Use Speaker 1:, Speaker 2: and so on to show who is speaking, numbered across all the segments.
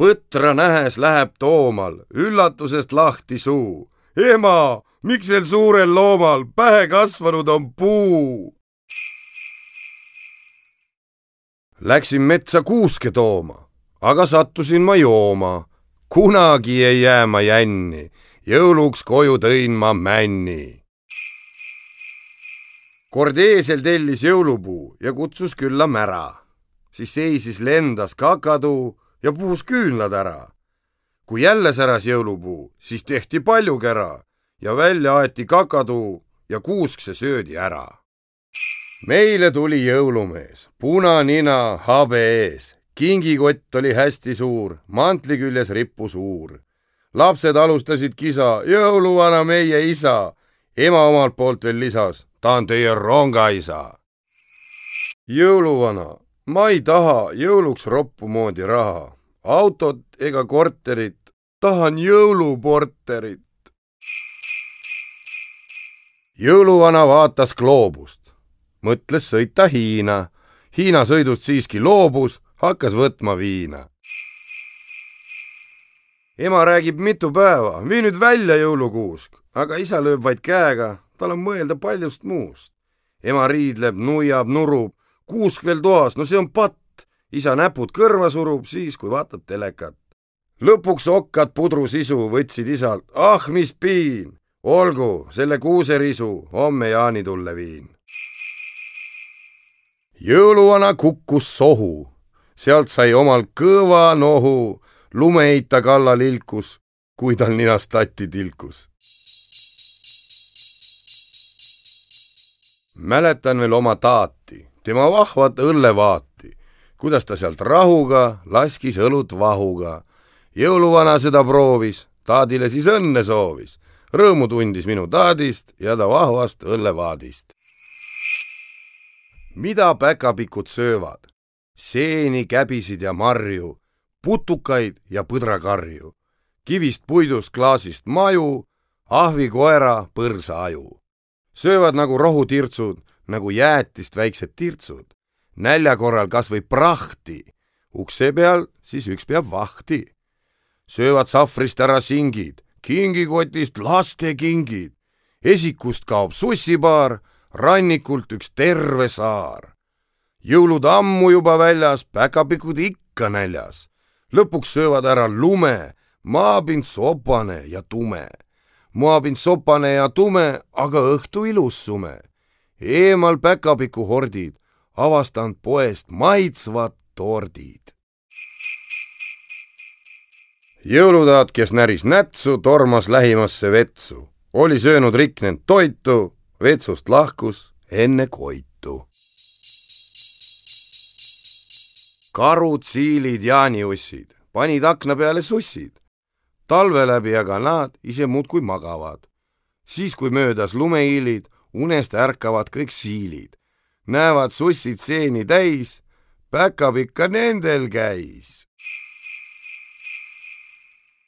Speaker 1: põtra nähes läheb Toomal üllatusest lahti suu. ema, miks sel suurel loomal pähe kasvanud on puu? Läksin metsa kuuske tooma, aga sattusin ma jooma. kunagi ei jää ma jänni, jõuluks koju tõin ma männi. kord eesel tellis jõulupuu ja kutsus külla mära. siis seisis lendas kakadu ja puhus küünlad ära. kui jälle säras jõulupuu, siis tehti palju kära ja välja aeti kakadu ja kuuskse söödi ära. meile tuli jõulumees, punanina, habe ees, kingikott oli hästi suur, mantli küljes rippus uur. lapsed alustasid kisa, jõuluvana meie isa. ema omalt poolt veel lisas, ta on teie rongaisa. jõuluvana ma ei taha jõuluks roppu moodi raha, autot ega korterit, tahan jõuluporterit. jõuluvana vaatas gloobust, mõtles sõita Hiina. Hiina sõidust siiski loobus, hakkas võtma viina. ema räägib mitu päeva, vii nüüd välja jõulukuusk, aga isa lööb vaid käega, tal on mõelda paljust muust. ema riidleb, nuiab, nurub, kuusk veel toas, no see on patt. isa näpud kõrva surub siis, kui vaatab telekat. lõpuks okkad pudrusisu võtsid isalt, ah mis piin, olgu, selle kuuserisu homme jaanitulle viin. jõuluvana kukkus sohu, sealt sai omal kõva nohu, lumeheita kallal ilkus, kui tal ninast tatti tilkus. mäletan veel oma taati, tema vahvat õllevaati, kuidas ta sealt rahuga laskis õlut vahuga. jõuluvana seda proovis, taadile siis õnne soovis rõõmu tundis minu taadist ja ta vahvast õllevaadist. mida päkapikud söövad? seeni, käbisid ja marju, putukaid ja põdrakarju, kivist, puidust, klaasist maju, ahvikoera põrsaaju. söövad nagu rohutirtsud, nagu jäätist väiksed tirtsud. nälja korral kas või prahti, ukse peal siis üks peab vahti. söövad sahvrist ära singid kingikotist lastekingid, esikust kaob sussipaar, rannikult üks terve saar. jõulud ammu juba väljas, päkapikud ikka näljas. lõpuks söövad ära lume, maapind sopane ja tume. maapind sopane ja tume, aga õhtu ilus sume. Eemal päkapiku hordid, avastanud poest maitsvad tordid jõulutaat, kes näris nätsu, tormas lähimasse vetsu, oli söönud riknenud toitu, vetsust lahkus enne koitu. karud, siilid, jaaniussid panid akna peale sussid. talve läbi aga nad ise muudkui magavad. siis, kui möödas lumehiilid, unest ärkavad kõik siilid. näevad sussid seeni täis, päkapikk ka nendel käis.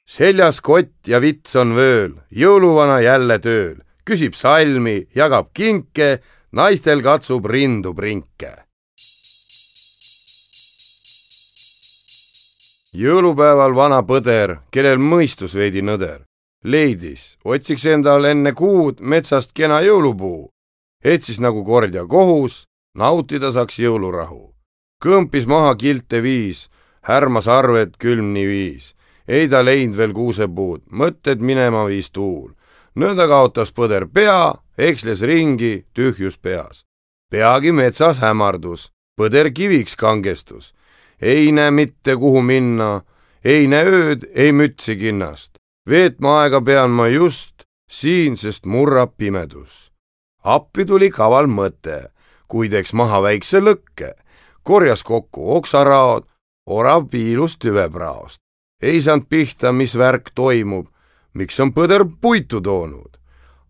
Speaker 1: Seljas kott ja vits on vööl, jõuluvana jälle tööl, küsib salmi, jagab kinke, naistel katsub rindu prinke. jõulupäeval vana põder, kellel mõistus veidi nõder, leidis, otsiks endal enne kuud metsast kena jõulupuu, et siis nagu kord ja kohus nautida saaks jõulurahu. kõmpis maha kilte viis, härmas arved külmni viis ei ta leidnud veel kuusepuud, mõtted minema viis tuul. nõnda kaotas põder pea, eksles ringi tühjus peas. peagi metsas hämardus, põder kiviks kangestus. ei näe mitte, kuhu minna, ei näe ööd, ei mütsi kinnast. Veetma aega pean ma just siin, sest murrab pimedus. appi tuli kaval mõte, kui teeks maha väikse lõkke, korjas kokku oksaraod, orav piilus tüvepraost ei saanud pihta, mis värk toimub, miks on põder puitu toonud.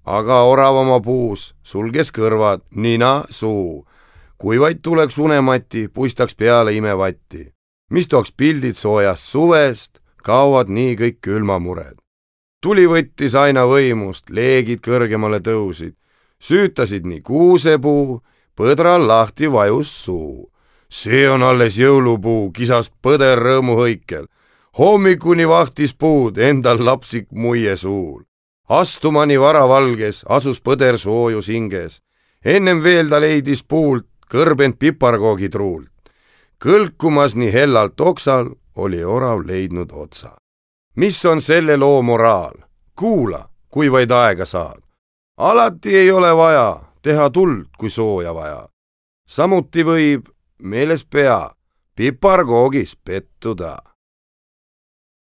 Speaker 1: aga orav oma puus sulges kõrvad, nina, suu. kui vaid tuleks unemati, puistaks peale imevatti. mis tooks pildid soojast suvest, kaovad nii kõik külmamured. Tuli võttis aina võimust, leegid kõrgemale tõusid, süütasid nii kuusepuu, põdral lahti vajus suu. see on alles jõulupuu, kisas põder rõõmuhõikel hommikuni vahtis puud endal lapsik muie suul. astumani varavalges asus põder soojus hinges. ennem veel ta leidis puult kõrbend piparkoogi truult. kõlkumas nii hellalt oksal oli orav leidnud otsa. Mis on selle loo moraal? kuula, kui vaid aega saad. alati ei ole vaja teha tuld, kui sooja vaja. samuti võib, meeles pea, piparkoogis pettuda